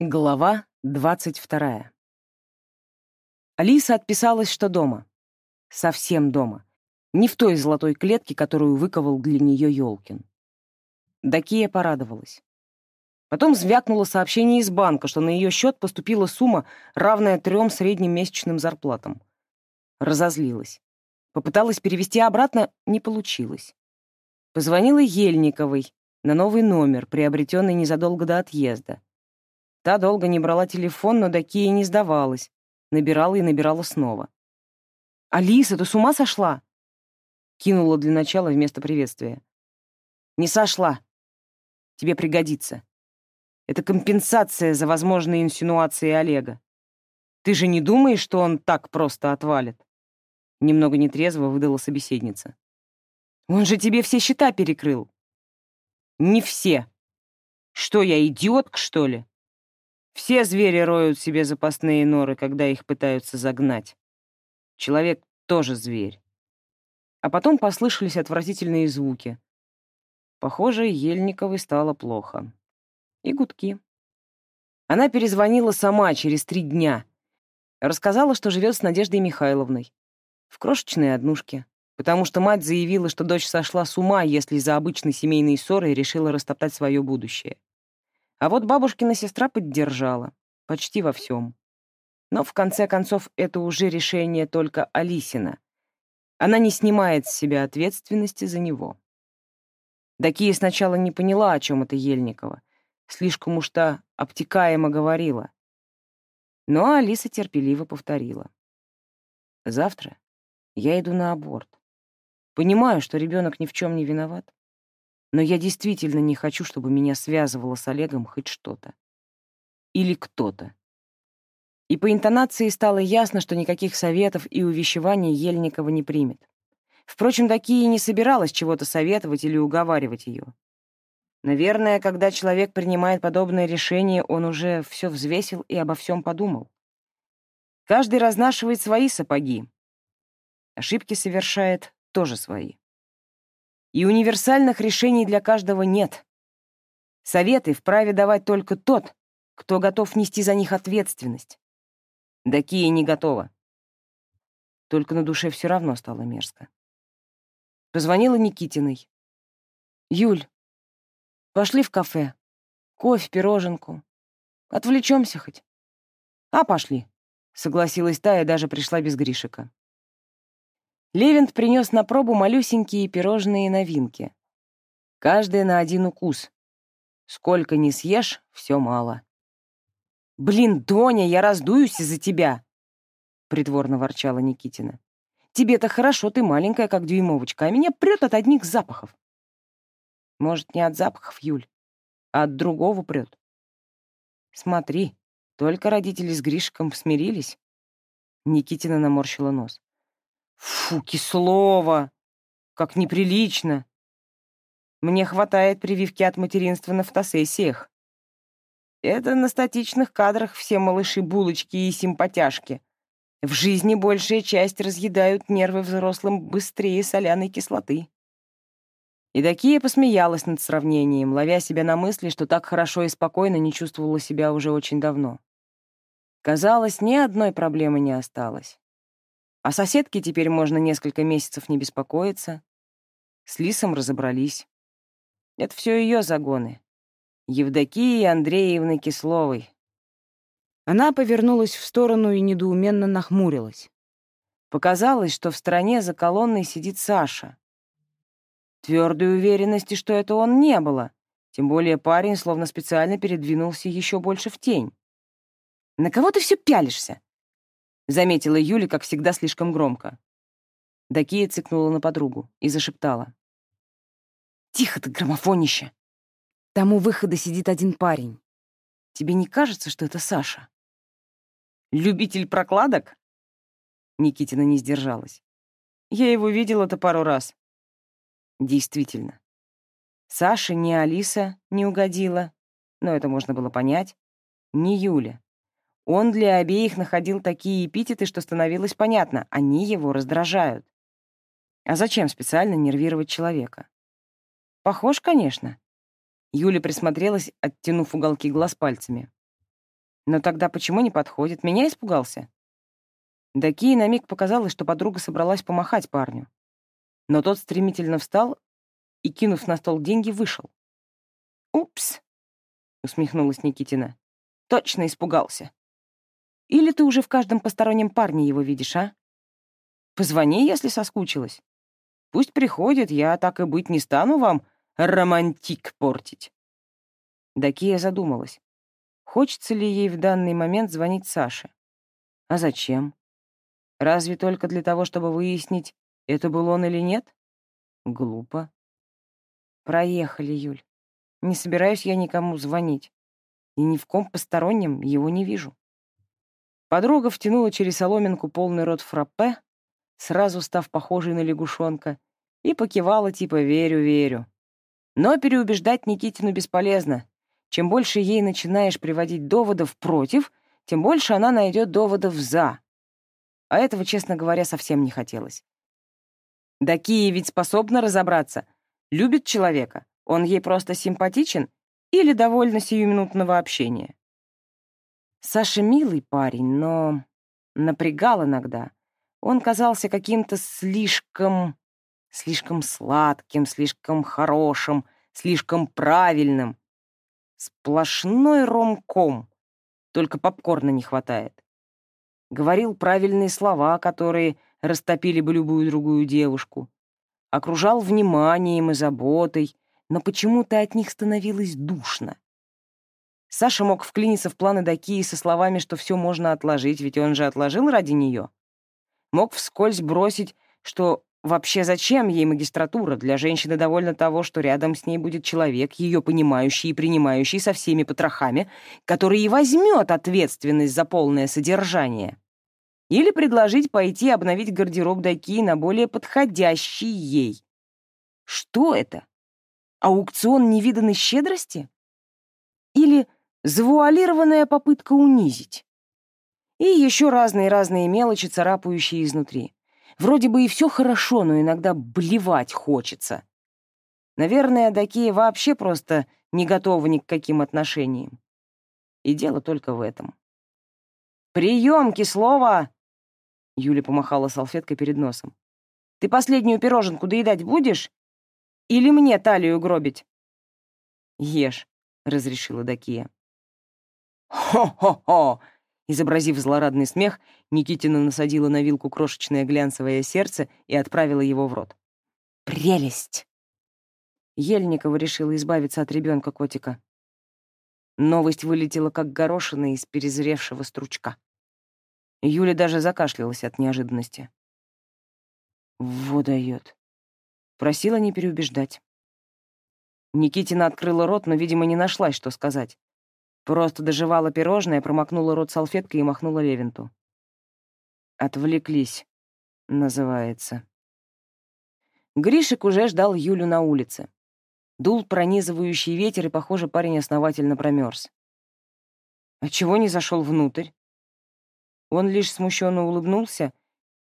Глава двадцать вторая. Алиса отписалась, что дома. Совсем дома. Не в той золотой клетке, которую выковал для нее Ёлкин. Дакия порадовалась. Потом звякнуло сообщение из банка, что на ее счет поступила сумма, равная трем средним месячным зарплатам. Разозлилась. Попыталась перевести обратно, не получилось. Позвонила Ельниковой на новый номер, приобретенный незадолго до отъезда. Та долго не брала телефон, но до не сдавалась. Набирала и набирала снова. «Алиса, ты с ума сошла?» Кинула для начала вместо приветствия. «Не сошла. Тебе пригодится. Это компенсация за возможные инсинуации Олега. Ты же не думаешь, что он так просто отвалит?» Немного нетрезво выдала собеседница. «Он же тебе все счета перекрыл». «Не все. Что, я идиотка, что ли?» Все звери роют себе запасные норы, когда их пытаются загнать. Человек тоже зверь. А потом послышались отвратительные звуки. Похоже, Ельниковой стало плохо. И гудки. Она перезвонила сама через три дня. Рассказала, что живет с Надеждой Михайловной. В крошечной однушке. Потому что мать заявила, что дочь сошла с ума, если из-за обычной семейной ссоры решила растоптать свое будущее. А вот бабушкина сестра поддержала. Почти во всем. Но в конце концов это уже решение только Алисина. Она не снимает с себя ответственности за него. Дакия сначала не поняла, о чем это Ельникова. Слишком уж та обтекаемо говорила. Но Алиса терпеливо повторила. «Завтра я иду на аборт. Понимаю, что ребенок ни в чем не виноват. Но я действительно не хочу, чтобы меня связывало с Олегом хоть что-то. Или кто-то. И по интонации стало ясно, что никаких советов и увещеваний Ельникова не примет. Впрочем, такие не собиралась чего-то советовать или уговаривать ее. Наверное, когда человек принимает подобное решение, он уже все взвесил и обо всем подумал. Каждый разнашивает свои сапоги. Ошибки совершает тоже свои. И универсальных решений для каждого нет. Советы вправе давать только тот, кто готов нести за них ответственность. Да Кия не готова. Только на душе все равно стало мерзко. Позвонила Никитиной. «Юль, пошли в кафе. Кофе, пироженку. Отвлечемся хоть». «А, пошли», — согласилась та и даже пришла без Гришика. Левент принес на пробу малюсенькие пирожные новинки. Каждая на один укус. Сколько не съешь, все мало. «Блин, Доня, я раздуюсь из-за тебя!» — притворно ворчала Никитина. «Тебе-то хорошо, ты маленькая, как дюймовочка, а меня прет от одних запахов». «Может, не от запахов, Юль, а от другого прет. Смотри, только родители с Гришком смирились». Никитина наморщила нос. Фу, кислово! Как неприлично! Мне хватает прививки от материнства на фотосессиях. Это на статичных кадрах все малыши-булочки и симпатяшки. В жизни большая часть разъедают нервы взрослым быстрее соляной кислоты. И Дакия посмеялась над сравнением, ловя себя на мысли, что так хорошо и спокойно не чувствовала себя уже очень давно. Казалось, ни одной проблемы не осталось. О соседке теперь можно несколько месяцев не беспокоиться. С Лисом разобрались. Это все ее загоны. Евдокии Андреевны Кисловой. Она повернулась в сторону и недоуменно нахмурилась. Показалось, что в стороне за колонной сидит Саша. Твердой уверенности, что это он, не было. Тем более парень словно специально передвинулся еще больше в тень. «На кого ты все пялишься?» Заметила Юля, как всегда, слишком громко. Дакия цикнула на подругу и зашептала. «Тихо ты, граммофонище! Там у выхода сидит один парень. Тебе не кажется, что это Саша?» «Любитель прокладок?» Никитина не сдержалась. «Я его видела-то пару раз». Действительно. Саша ни Алиса не угодила, но это можно было понять, ни Юля. Он для обеих находил такие эпитеты, что становилось понятно, они его раздражают. А зачем специально нервировать человека? Похож, конечно. Юля присмотрелась, оттянув уголки глаз пальцами. Но тогда почему не подходит? Меня испугался? Дакии на миг показалось, что подруга собралась помахать парню. Но тот стремительно встал и, кинув на стол деньги, вышел. «Упс!» — усмехнулась Никитина. «Точно испугался. Или ты уже в каждом постороннем парне его видишь, а? Позвони, если соскучилась. Пусть приходит, я так и быть не стану вам романтик портить». Дакия задумалась. Хочется ли ей в данный момент звонить Саше? А зачем? Разве только для того, чтобы выяснить, это был он или нет? Глупо. Проехали, Юль. Не собираюсь я никому звонить. И ни в ком постороннем его не вижу. Подруга втянула через соломинку полный рот фраппе, сразу став похожей на лягушонка, и покивала типа «верю, верю». Но переубеждать Никитину бесполезно. Чем больше ей начинаешь приводить доводов против, тем больше она найдет доводов «за». А этого, честно говоря, совсем не хотелось. Дакия ведь способна разобраться. Любит человека, он ей просто симпатичен или довольно сиюминутного общения. Саша милый парень, но напрягал иногда. Он казался каким-то слишком... слишком сладким, слишком хорошим, слишком правильным. Сплошной ромком, только попкорна не хватает. Говорил правильные слова, которые растопили бы любую другую девушку. Окружал вниманием и заботой, но почему-то от них становилось душно. Саша мог вклиниться в планы Дакии со словами, что все можно отложить, ведь он же отложил ради нее. Мог вскользь бросить, что вообще зачем ей магистратура, для женщины довольно того, что рядом с ней будет человек, ее понимающий и принимающий со всеми потрохами, который и возьмет ответственность за полное содержание. Или предложить пойти обновить гардероб Дакии на более подходящий ей. Что это? Аукцион невиданной щедрости? Или завуалированная попытка унизить? И еще разные-разные мелочи, царапающие изнутри. Вроде бы и все хорошо, но иногда блевать хочется. Наверное, Дакия вообще просто не готова ни к каким отношениям. И дело только в этом. «Прием, Кислова!» Юля помахала салфеткой перед носом. «Ты последнюю пироженку доедать будешь? Или мне талию гробить?» «Ешь», — разрешила Дакия. «Хо-хо-хо!» Изобразив злорадный смех, Никитина насадила на вилку крошечное глянцевое сердце и отправила его в рот. «Прелесть!» Ельникова решила избавиться от ребенка котика. Новость вылетела, как горошина из перезревшего стручка. Юля даже закашлялась от неожиданности. «Во дает!» Просила не переубеждать. Никитина открыла рот, но, видимо, не нашлась, что сказать. Просто доживала пирожное, промокнула рот салфеткой и махнула Левинту. «Отвлеклись», называется. Гришек уже ждал Юлю на улице. Дул пронизывающий ветер, и, похоже, парень основательно промерз. А чего не зашел внутрь? Он лишь смущенно улыбнулся,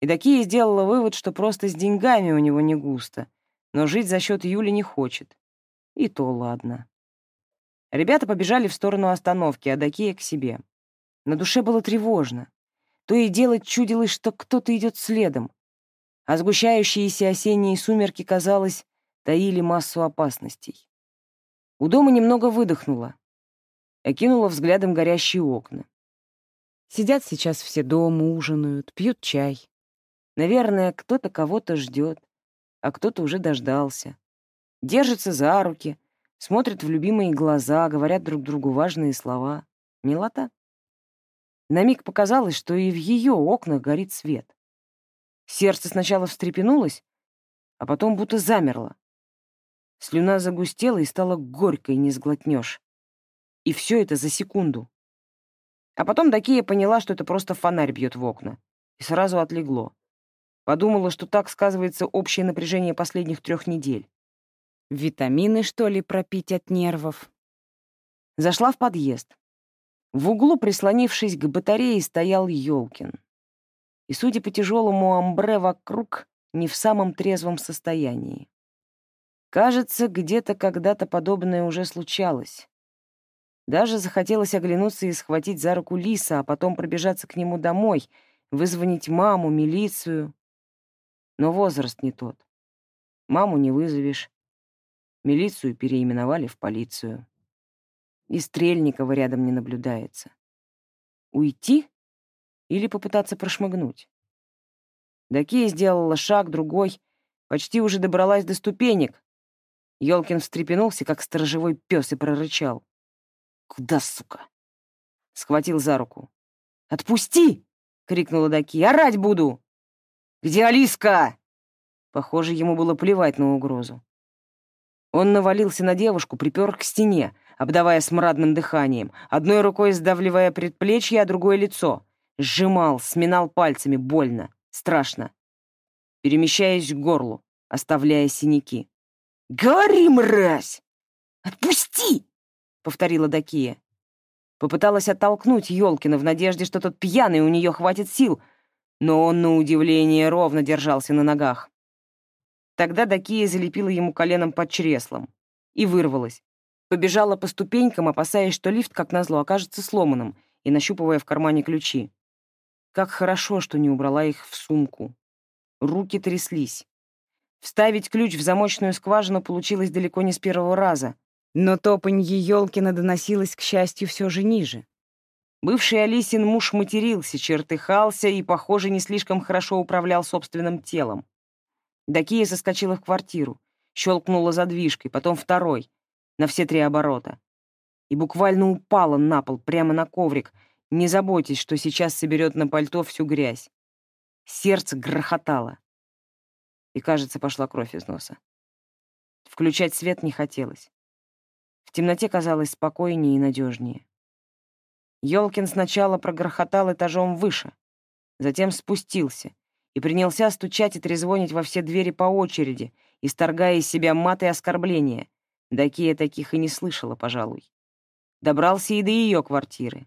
и Дакия сделала вывод, что просто с деньгами у него не густо, но жить за счет Юли не хочет. И то ладно. Ребята побежали в сторону остановки, а Дакия к себе. На душе было тревожно. То и дело чудилось, что кто-то идет следом. А сгущающиеся осенние сумерки, казалось, таили массу опасностей. У дома немного выдохнула. Окинула взглядом горящие окна. Сидят сейчас все дома, ужинают, пьют чай. Наверное, кто-то кого-то ждет, а кто-то уже дождался. Держатся за руки, смотрят в любимые глаза, говорят друг другу важные слова. Милота. На миг показалось, что и в ее окнах горит свет. Сердце сначала встрепенулось, а потом будто замерло. Слюна загустела и стала горькой, не сглотнешь. И все это за секунду. А потом Дакия поняла, что это просто фонарь бьет в окна. И сразу отлегло. Подумала, что так сказывается общее напряжение последних трех недель. Витамины, что ли, пропить от нервов? Зашла в подъезд. В углу, прислонившись к батарее, стоял Ёлкин. И, судя по тяжелому амбре вокруг, не в самом трезвом состоянии. Кажется, где-то когда-то подобное уже случалось. Даже захотелось оглянуться и схватить за руку Лиса, а потом пробежаться к нему домой, вызвонить маму, милицию. Но возраст не тот. Маму не вызовешь. Милицию переименовали в полицию. И Стрельникова рядом не наблюдается. Уйти или попытаться прошмыгнуть? Дакия сделала шаг, другой, почти уже добралась до ступенек. Ёлкин встрепенулся, как сторожевой пес, и прорычал. «Куда, сука?» Схватил за руку. «Отпусти!» — крикнула Даки. «Орать буду!» «Где Алиска?» Похоже, ему было плевать на угрозу. Он навалился на девушку, припер к стене, обдавая смрадным дыханием, одной рукой сдавливая предплечье, а другое — лицо. Сжимал, сминал пальцами, больно, страшно. Перемещаясь к горлу, оставляя синяки. «Говори, мразь! Отпусти!» — повторила Дакия. Попыталась оттолкнуть Ёлкина в надежде, что тот пьяный, у нее хватит сил, но он, на удивление, ровно держался на ногах. Тогда Дакия залепила ему коленом под чреслом и вырвалась. Побежала по ступенькам, опасаясь, что лифт, как назло, окажется сломанным, и нащупывая в кармане ключи. Как хорошо, что не убрала их в сумку. Руки тряслись. Вставить ключ в замочную скважину получилось далеко не с первого раза, но топанье Ёлкина доносилось, к счастью, все же ниже. Бывший Алисин муж матерился, чертыхался и, похоже, не слишком хорошо управлял собственным телом. Дакия соскочила в квартиру, щелкнула задвижкой, потом второй, на все три оборота. И буквально упала на пол, прямо на коврик, не заботясь, что сейчас соберет на пальто всю грязь. Сердце грохотало. И, кажется, пошла кровь из носа. Включать свет не хотелось. В темноте казалось спокойнее и надежнее. Ёлкин сначала прогрохотал этажом выше, затем спустился — и принялся стучать и трезвонить во все двери по очереди, исторгая из себя маты и оскорбления. Дакия таких и не слышала, пожалуй. Добрался и до ее квартиры.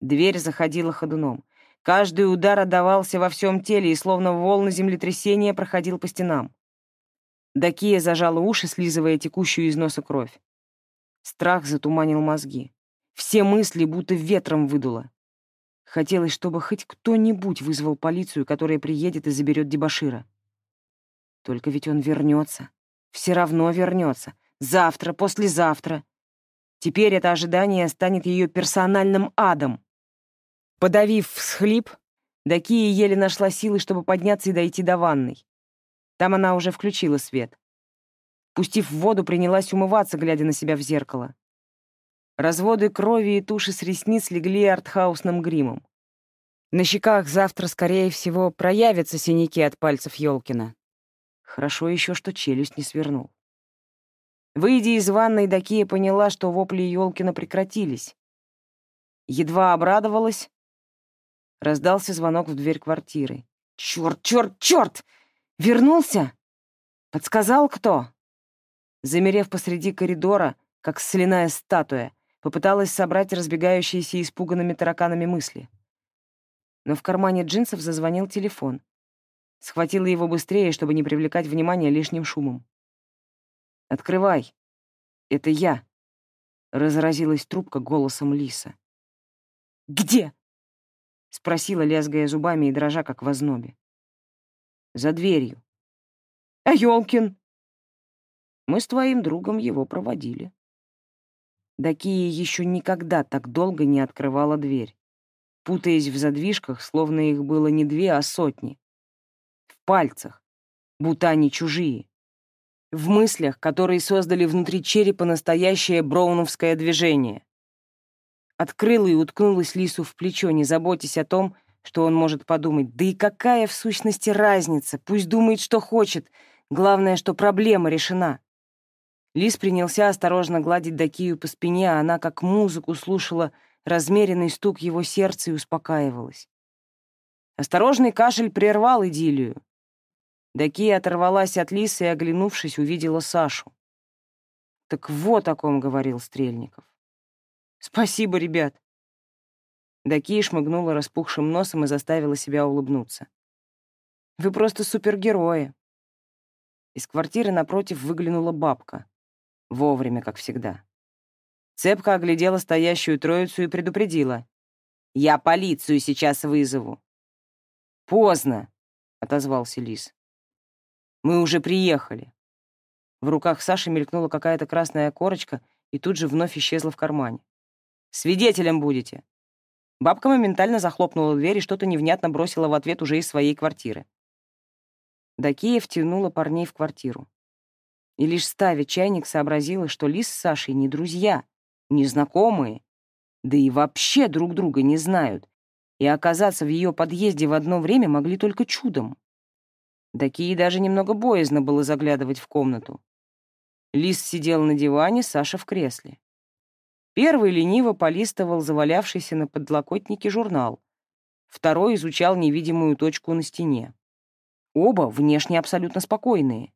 Дверь заходила ходуном. Каждый удар отдавался во всем теле и словно волны землетрясения проходил по стенам. Дакия зажала уши, слизывая текущую из носа кровь. Страх затуманил мозги. Все мысли будто ветром выдуло. Хотелось, чтобы хоть кто-нибудь вызвал полицию, которая приедет и заберет дебашира. Только ведь он вернется. Все равно вернется. Завтра, послезавтра. Теперь это ожидание станет ее персональным адом. Подавив всхлип, Дакия еле нашла силы, чтобы подняться и дойти до ванной. Там она уже включила свет. Пустив в воду, принялась умываться, глядя на себя в зеркало. Разводы крови и туши с ресниц легли артхаусным гримом. На щеках завтра, скорее всего, проявятся синяки от пальцев Ёлкина. Хорошо еще, что челюсть не свернул. Выйдя из ванной, Дакия поняла, что вопли Ёлкина прекратились. Едва обрадовалась. Раздался звонок в дверь квартиры. «Чёрт, чёрт, чёрт! Вернулся? Подсказал кто?» Замерев посреди коридора, как соляная статуя, Попыталась собрать разбегающиеся испуганными тараканами мысли. Но в кармане джинсов зазвонил телефон. Схватила его быстрее, чтобы не привлекать внимания лишним шумом. «Открывай. Это я», — разразилась трубка голосом Лиса. «Где?» — спросила, лязгая зубами и дрожа, как в ознобе. «За дверью». «А Ёлкин?» «Мы с твоим другом его проводили». Дакия еще никогда так долго не открывала дверь, путаясь в задвижках, словно их было не две, а сотни. В пальцах, будто они чужие. В мыслях, которые создали внутри черепа настоящее броуновское движение. Открыла и уткнулась Лису в плечо, не заботясь о том, что он может подумать. Да и какая в сущности разница? Пусть думает, что хочет. Главное, что проблема решена. Лис принялся осторожно гладить Дакию по спине, а она как музыку слушала размеренный стук его сердца и успокаивалась. Осторожный кашель прервал идиллию. Дакия оторвалась от Лиса и, оглянувшись, увидела Сашу. «Так вот о ком говорил Стрельников. Спасибо, ребят!» Дакия шмыгнула распухшим носом и заставила себя улыбнуться. «Вы просто супергерои!» Из квартиры напротив выглянула бабка. Вовремя, как всегда. Цепка оглядела стоящую троицу и предупредила. «Я полицию сейчас вызову». «Поздно», — отозвался Лис. «Мы уже приехали». В руках Саши мелькнула какая-то красная корочка и тут же вновь исчезла в кармане. «Свидетелем будете». Бабка моментально захлопнула дверь и что-то невнятно бросила в ответ уже из своей квартиры. Дакия втянула парней в квартиру. И лишь ставя чайник сообразила, что Лис с Сашей не друзья, не знакомые, да и вообще друг друга не знают, и оказаться в ее подъезде в одно время могли только чудом. Дакии даже немного боязно было заглядывать в комнату. Лис сидел на диване, Саша в кресле. Первый лениво полистывал завалявшийся на подлокотнике журнал, второй изучал невидимую точку на стене. Оба внешне абсолютно спокойные.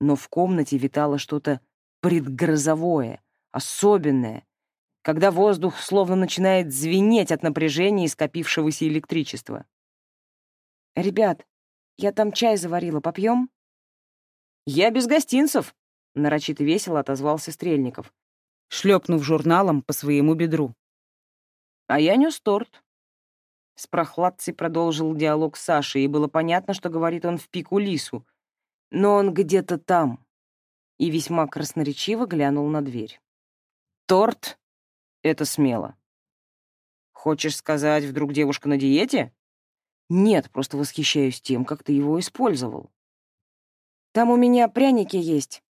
Но в комнате витало что-то предгрозовое, особенное, когда воздух словно начинает звенеть от напряжения и скопившегося электричества. «Ребят, я там чай заварила, попьем?» «Я без гостинцев», — нарочито весело отозвался Стрельников, шлепнув журналом по своему бедру. «А я нес торт», с прохладцей продолжил диалог Саши, и было понятно, что говорит он в пику лису. Но он где-то там. И весьма красноречиво глянул на дверь. Торт — это смело. Хочешь сказать, вдруг девушка на диете? Нет, просто восхищаюсь тем, как ты его использовал. Там у меня пряники есть.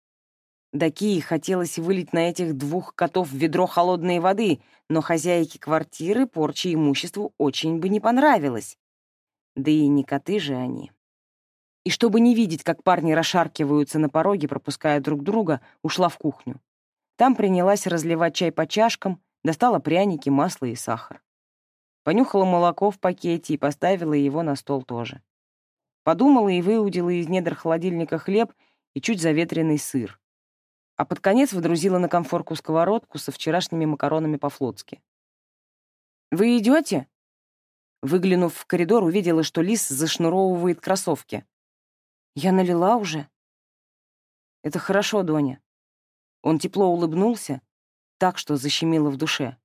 Дакии хотелось вылить на этих двух котов в ведро холодной воды, но хозяйке квартиры порча имуществу очень бы не понравилось. Да и не коты же они. И чтобы не видеть, как парни расшаркиваются на пороге, пропуская друг друга, ушла в кухню. Там принялась разливать чай по чашкам, достала пряники, масло и сахар. Понюхала молоко в пакете и поставила его на стол тоже. Подумала и выудила из недр холодильника хлеб и чуть заветренный сыр а под конец водрузила на комфорку сковородку со вчерашними макаронами по-флотски. «Вы идете?» Выглянув в коридор, увидела, что Лис зашнуровывает кроссовки. «Я налила уже?» «Это хорошо, Доня». Он тепло улыбнулся, так что защемило в душе.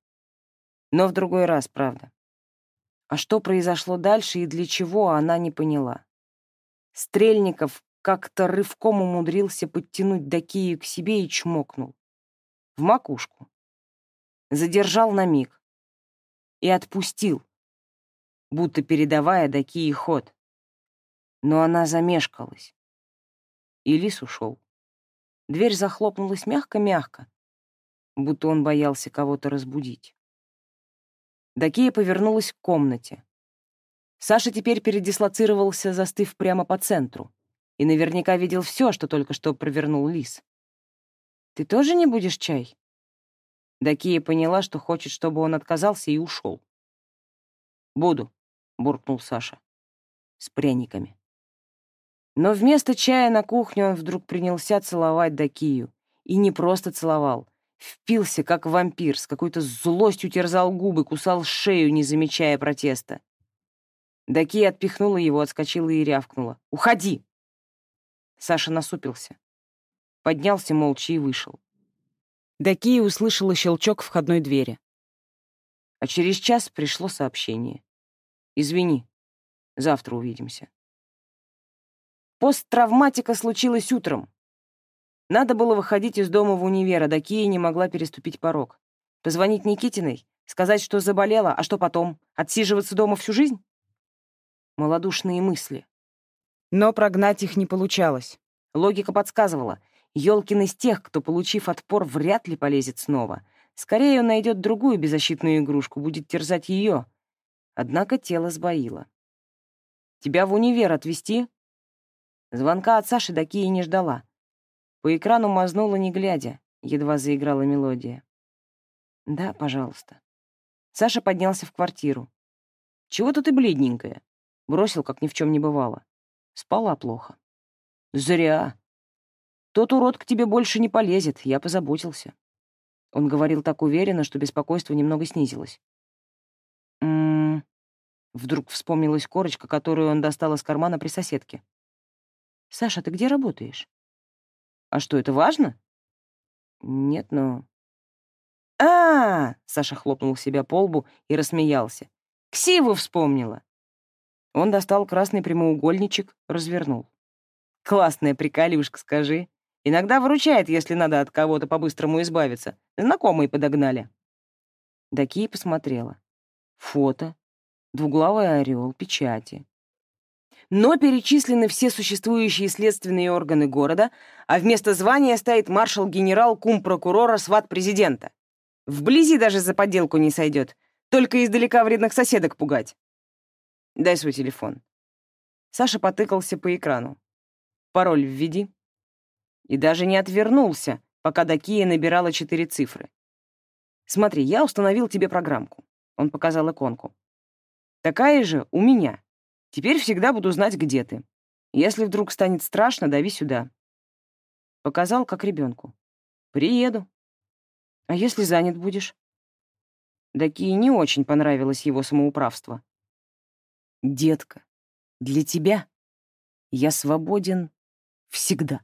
Но в другой раз, правда. А что произошло дальше и для чего, она не поняла. Стрельников как-то рывком умудрился подтянуть Дакию к себе и чмокнул. В макушку. Задержал на миг. И отпустил, будто передавая Дакии ход. Но она замешкалась. И лис ушел. Дверь захлопнулась мягко-мягко, будто он боялся кого-то разбудить. Дакия повернулась к комнате. Саша теперь передислоцировался, застыв прямо по центру и наверняка видел все, что только что провернул лис. «Ты тоже не будешь чай?» Дакия поняла, что хочет, чтобы он отказался, и ушел. «Буду», — буркнул Саша. «С пряниками». Но вместо чая на кухне он вдруг принялся целовать Дакию. И не просто целовал. Впился, как вампир, с какой-то злостью терзал губы, кусал шею, не замечая протеста. Дакия отпихнула его, отскочила и рявкнула. «Уходи!» Саша насупился. Поднялся молча и вышел. Дакия услышала щелчок входной двери. А через час пришло сообщение. «Извини, завтра увидимся». Посттравматика случилась утром. Надо было выходить из дома в универ, а Дакия не могла переступить порог. Позвонить Никитиной, сказать, что заболела, а что потом? Отсиживаться дома всю жизнь? Молодушные мысли. Но прогнать их не получалось. Логика подсказывала. Ёлкин из тех, кто, получив отпор, вряд ли полезет снова. Скорее он найдет другую беззащитную игрушку, будет терзать ее. Однако тело сбоило. «Тебя в универ отвезти?» Звонка от Саши до Кии не ждала. По экрану мазнула, не глядя. Едва заиграла мелодия. «Да, пожалуйста». Саша поднялся в квартиру. «Чего-то ты бледненькая?» Бросил, как ни в чем не бывало. Спала плохо. Зря. Тот урод к тебе больше не полезет, я позаботился. Он говорил так уверенно, что беспокойство немного снизилось. М-м. Вдруг вспомнилась корочка, которую он достал из кармана при соседке. «Саша, ты где работаешь?» «А что, это важно?» «Нет, но...» «А!» — Саша хлопнул себя по лбу и рассмеялся. «Ксиву вспомнила!» Он достал красный прямоугольничек, развернул. «Классная приколюшка, скажи. Иногда выручает, если надо от кого-то по-быстрому избавиться. Знакомые подогнали». Дакия посмотрела. Фото, двуглавый орел, печати. Но перечислены все существующие следственные органы города, а вместо звания стоит маршал-генерал кум прокурора сват президента. Вблизи даже за подделку не сойдет, только издалека вредных соседок пугать. Дай свой телефон. Саша потыкался по экрану. Пароль введи. И даже не отвернулся, пока Дакия набирала четыре цифры. Смотри, я установил тебе программку. Он показал иконку. Такая же у меня. Теперь всегда буду знать, где ты. Если вдруг станет страшно, дави сюда. Показал, как ребенку. Приеду. А если занят будешь? Дакии не очень понравилось его самоуправство. Детка, для тебя я свободен всегда.